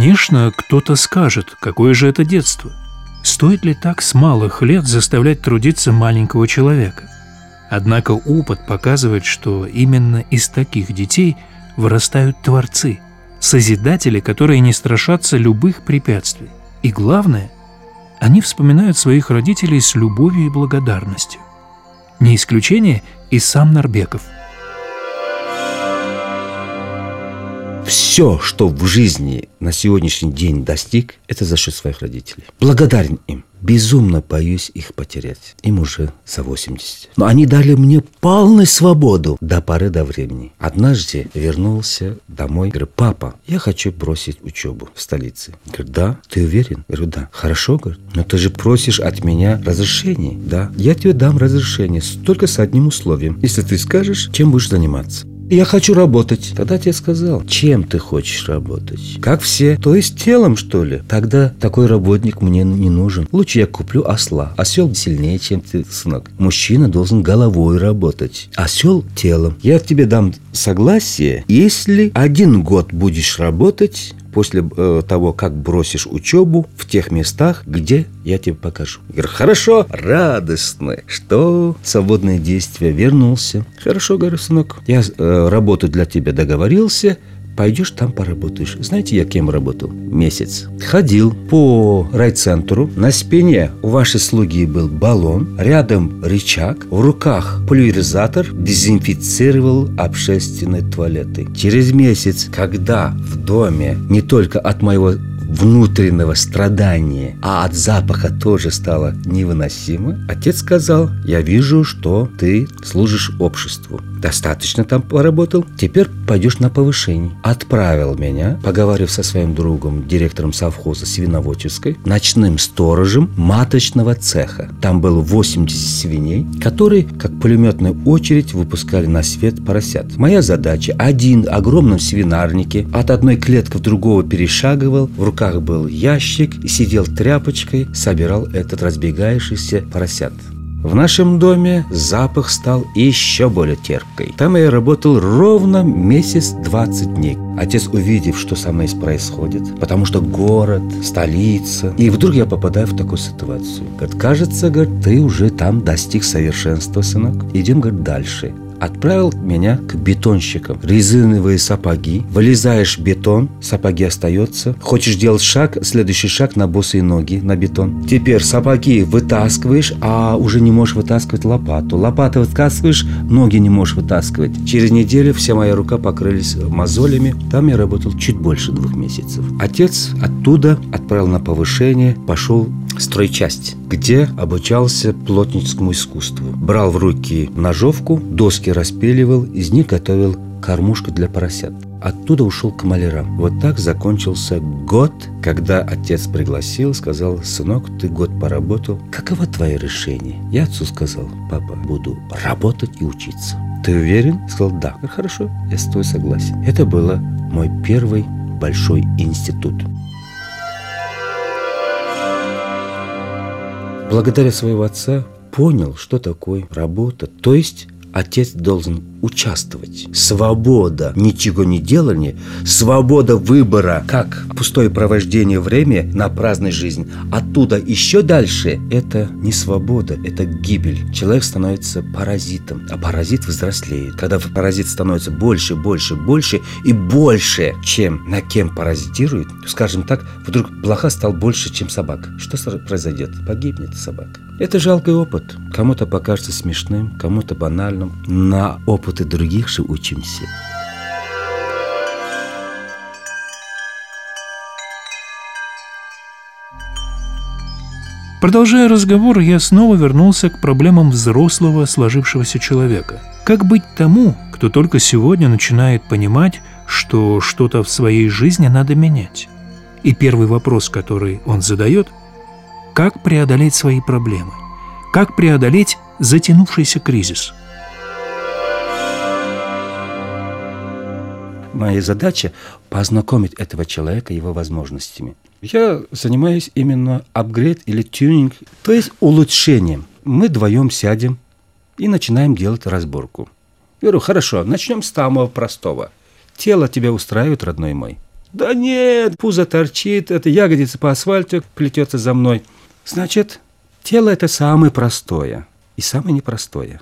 Конечно, кто-то скажет, какое же это детство. Стоит ли так с малых лет заставлять трудиться маленького человека? Однако опыт показывает, что именно из таких детей вырастают творцы, созидатели, которые не страшатся любых препятствий. И главное, они вспоминают своих родителей с любовью и благодарностью. Не исключение и сам Нарбеков – все, что в жизни на сегодняшний день достиг, это за счет своих родителей. Благодарен им. Безумно боюсь их потерять. Им уже за 80. Но они дали мне полную свободу до поры до времени. Однажды вернулся домой. Говорю, папа, я хочу бросить учебу в столице. Говорит, да, ты уверен? Говорю, да. Хорошо, говорит. Но ты же просишь от меня разрешения. Да, я тебе дам разрешение, только с одним условием. Если ты скажешь, чем будешь заниматься. Я хочу работать. Тогда тебе сказал, чем ты хочешь работать? Как все? То есть телом, что ли? Тогда такой работник мне не нужен. Лучше я куплю осла. Осел сильнее, чем ты, сынок. Мужчина должен головой работать. Осел телом. Я тебе дам согласие, если один год будешь работать, после э, того, как бросишь учебу в тех местах, где я тебе покажу. Я говорю, хорошо, радостно, что свободное действие вернулся. Хорошо, говорю, сынок, я э, работу для тебя договорился, пойдешь там поработаешь. Знаете, я кем работал? Месяц. Ходил по райцентру. На спине у вашей слуги был баллон, рядом рычаг, в руках пульверизатор, дезинфицировал общественные туалеты. Через месяц, когда в доме не только от моего внутреннего страдания, а от запаха тоже стало невыносимо, отец сказал, я вижу, что ты служишь обществу. Достаточно там поработал, теперь пойдешь на повышение. Отправил меня, поговорив со своим другом, директором совхоза свиноводческой, ночным сторожем маточного цеха. Там было 80 свиней, которые, как пулеметная очередь, выпускали на свет поросят. Моя задача – один огромном свинарнике от одной клетки в другого перешагивал, в руках был ящик и сидел тряпочкой, собирал этот разбегающийся поросят. В нашем доме запах стал еще более терпкой. Там я работал ровно месяц 20 дней. Отец, увидев, что со мной происходит, потому что город, столица, и вдруг я попадаю в такую ситуацию. Говорит, кажется, говорит, ты уже там достиг совершенства, сынок. Идем, говорит, дальше отправил меня к бетонщикам. Резиновые сапоги. Вылезаешь в бетон, сапоги остаются. Хочешь делать шаг, следующий шаг на босые ноги, на бетон. Теперь сапоги вытаскиваешь, а уже не можешь вытаскивать лопату. Лопату вытаскиваешь, ноги не можешь вытаскивать. Через неделю вся моя рука покрылись мозолями. Там я работал чуть больше двух месяцев. Отец оттуда отправил на повышение, пошел стройчасть, где обучался плотницкому искусству. Брал в руки ножовку, доски распиливал, из них готовил кормушку для поросят. Оттуда ушел к малярам. Вот так закончился год, когда отец пригласил, сказал, сынок, ты год поработал. Каково твое решение? Я отцу сказал, папа, буду работать и учиться. Ты уверен? Сказал, да. Хорошо, я с тобой согласен. Это было мой первый большой институт. Благодаря своего отца понял, что такое работа. То есть отец должен участвовать. Свобода ничего не делания, свобода выбора, как пустое провождение времени на праздной жизнь. Оттуда еще дальше это не свобода, это гибель. Человек становится паразитом, а паразит взрослеет. Когда паразит становится больше, больше, больше и больше, чем на кем паразитирует, скажем так, вдруг блоха стал больше, чем собак. Что произойдет? Погибнет собака. Это жалкий опыт. Кому-то покажется смешным, кому-то банальным. На опыты других же учимся. Продолжая разговор, я снова вернулся к проблемам взрослого сложившегося человека. Как быть тому, кто только сегодня начинает понимать, что что-то в своей жизни надо менять? И первый вопрос, который он задает – как преодолеть свои проблемы, как преодолеть затянувшийся кризис. Моя задача – познакомить этого человека его возможностями. Я занимаюсь именно апгрейд или тюнинг, то есть улучшением. Мы вдвоем сядем и начинаем делать разборку. Я говорю, хорошо, начнем с самого простого. Тело тебя устраивает, родной мой? Да нет, пузо торчит, это ягодица по асфальту плетется за мной. Значит, тело это самое простое и самое непростое.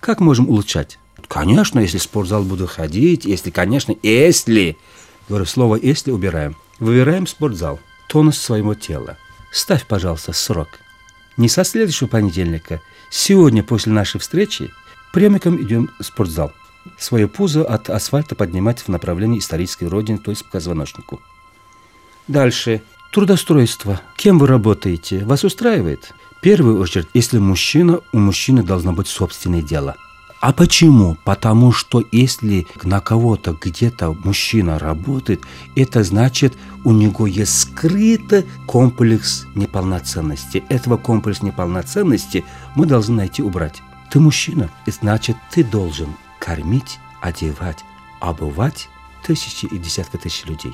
Как можем улучшать? Конечно, если в спортзал буду ходить, если, конечно, если, говорю, слово «если» убираем. Выбираем спортзал, тонус своего тела. Ставь, пожалуйста, срок. Не со следующего понедельника. Сегодня, после нашей встречи, прямиком идем в спортзал. Свое пузо от асфальта поднимать в направлении исторической родины, то есть к позвоночнику. Дальше. Трудоустройство. Кем вы работаете? Вас устраивает? В первую очередь, если мужчина, у мужчины должно быть собственное дело – а почему? Потому что если на кого-то где-то мужчина работает, это значит, у него есть скрытый комплекс неполноценности. Этого комплекса неполноценности мы должны найти убрать. Ты мужчина, и значит, ты должен кормить, одевать, обувать тысячи и десятки тысяч людей.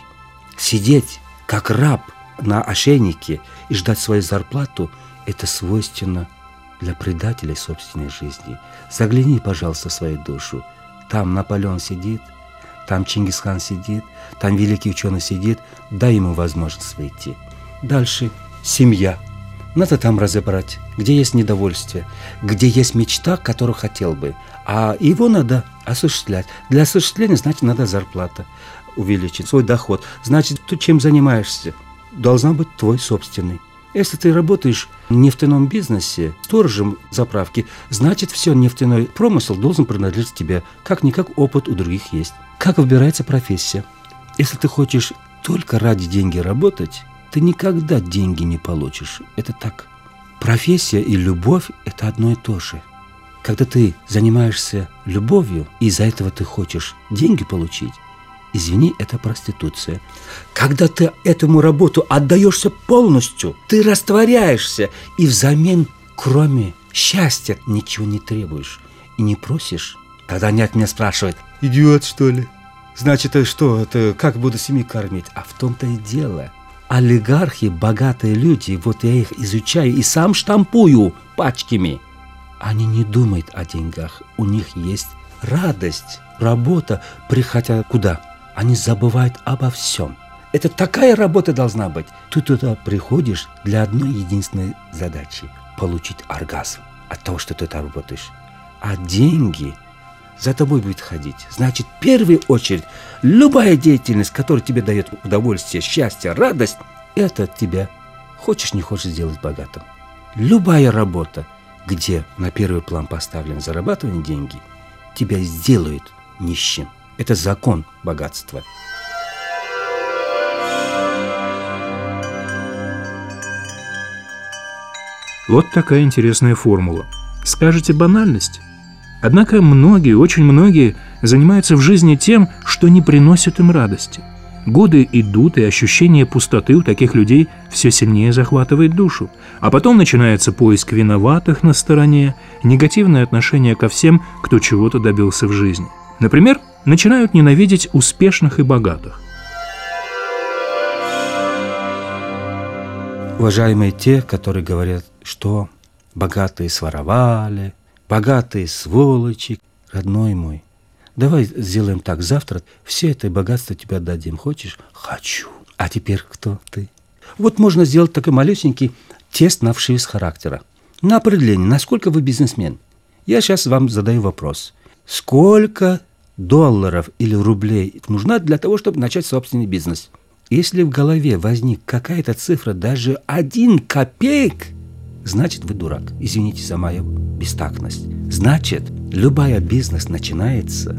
Сидеть как раб на ошейнике и ждать свою зарплату – это свойственно для предателей собственной жизни. Загляни, пожалуйста, в свою душу. Там Наполеон сидит, там Чингисхан сидит, там великий ученый сидит. Дай ему возможность выйти. Дальше семья. Надо там разобрать, где есть недовольствие, где есть мечта, которую хотел бы. А его надо осуществлять. Для осуществления, значит, надо зарплата увеличить, свой доход. Значит, ты чем занимаешься, должна быть твой собственный. Если ты работаешь в нефтяном бизнесе, сторожем заправки, значит, все нефтяной промысел должен принадлежать тебе. Как-никак опыт у других есть. Как выбирается профессия? Если ты хочешь только ради деньги работать, ты никогда деньги не получишь. Это так. Профессия и любовь – это одно и то же. Когда ты занимаешься любовью, и из-за этого ты хочешь деньги получить, Извини, это проституция. Когда ты этому работу отдаешься полностью, ты растворяешься и взамен, кроме счастья, ничего не требуешь и не просишь. Тогда от меня спрашивают, идиот что ли? Значит, это что, это как буду семью кормить? А в том-то и дело. Олигархи, богатые люди, вот я их изучаю и сам штампую пачками. Они не думают о деньгах, у них есть радость, работа, приходя куда? Они забывают обо всем. Это такая работа должна быть. Ты туда приходишь для одной единственной задачи – получить оргазм от того, что ты там работаешь. А деньги за тобой будет ходить. Значит, в первую очередь, любая деятельность, которая тебе дает удовольствие, счастье, радость, это тебя, хочешь не хочешь, сделать богатым. Любая работа, где на первый план поставлен зарабатывание деньги, тебя сделают нищим. Это закон богатства. Вот такая интересная формула. Скажете банальность? Однако многие, очень многие занимаются в жизни тем, что не приносит им радости. Годы идут, и ощущение пустоты у таких людей все сильнее захватывает душу. А потом начинается поиск виноватых на стороне, негативное отношение ко всем, кто чего-то добился в жизни. Например, начинают ненавидеть успешных и богатых. Уважаемые те, которые говорят, что богатые своровали, богатые сволочи, родной мой, давай сделаем так, завтра все это богатство тебе отдадим. Хочешь? Хочу. А теперь кто ты? Вот можно сделать такой малюсенький тест на вшивость характера. На определение, насколько вы бизнесмен. Я сейчас вам задаю вопрос. Сколько долларов или рублей нужна для того, чтобы начать собственный бизнес. Если в голове возник какая-то цифра, даже один копеек, значит вы дурак. Извините за мою бестактность. Значит, любая бизнес начинается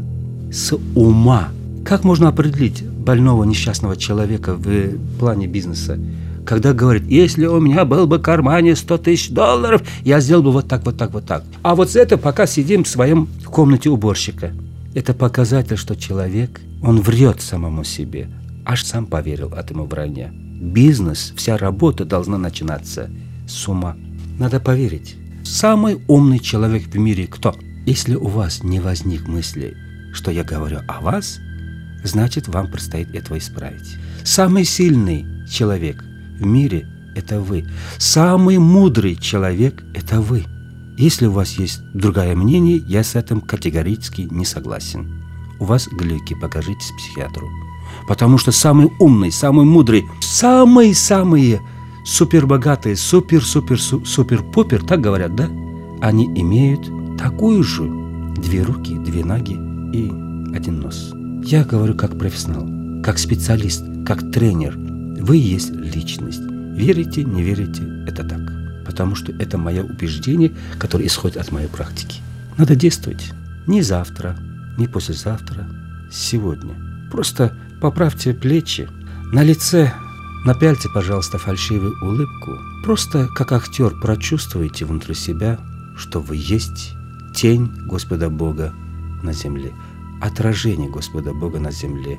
с ума. Как можно определить больного несчастного человека в плане бизнеса? Когда говорит, если у меня был бы в кармане 100 тысяч долларов, я сделал бы вот так, вот так, вот так. А вот это пока сидим в своем комнате уборщика – это показатель, что человек, он врет самому себе, аж сам поверил этому вранье. Бизнес, вся работа должна начинаться с ума. Надо поверить. Самый умный человек в мире кто? Если у вас не возник мысли, что я говорю о вас, значит вам предстоит этого исправить. Самый сильный человек в мире – это вы. Самый мудрый человек – это вы. Если у вас есть другое мнение, я с этим категорически не согласен. У вас глюки, покажитесь психиатру. Потому что самый умный, самый мудрый, самые-самые супербогатые, супер-супер-супер-пупер, так говорят, да? Они имеют такую же две руки, две ноги и один нос. Я говорю как профессионал, как специалист, как тренер. Вы есть личность. Верите, не верите, это так. Потому что это мое убеждение, которое исходит от моей практики. Надо действовать. Не завтра, не послезавтра, сегодня. Просто поправьте плечи. На лице напяльте, пожалуйста, фальшивую улыбку. Просто как актер прочувствуйте внутри себя, что вы есть тень Господа Бога на земле, отражение Господа Бога на земле.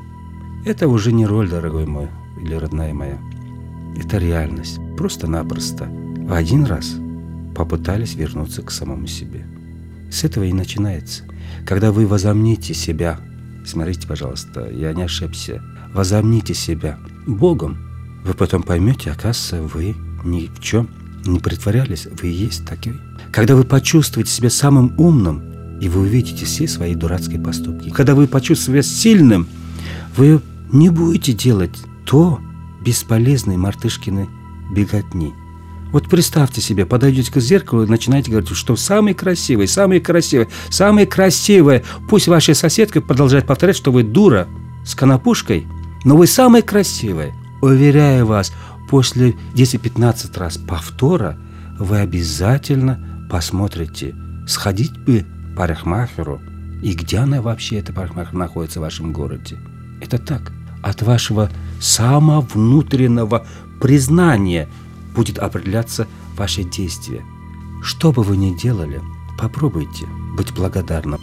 Это уже не роль, дорогой мой или родная моя. Это реальность. Просто-напросто. Один раз попытались вернуться к самому себе. С этого и начинается. Когда вы возомните себя, смотрите, пожалуйста, я не ошибся, возомните себя Богом, вы потом поймете, оказывается, вы ни в чем не притворялись, вы и есть такой. Когда вы почувствуете себя самым умным, и вы увидите все свои дурацкие поступки. Когда вы почувствуете себя сильным, вы не будете делать то бесполезной мартышкины беготни. Вот представьте себе, подойдете к зеркалу и начинаете говорить, что самый красивый, самый красивый, самый красивый. Пусть ваша соседка продолжает повторять, что вы дура с конопушкой, но вы самый красивый. Уверяю вас, после 10-15 раз повтора вы обязательно посмотрите, сходить бы парикмахеру, и где она вообще, эта парикмахер, находится в вашем городе. Это так. От вашего самого внутреннего признания будет определяться ваше действие. Что бы вы ни делали, попробуйте быть благодарным.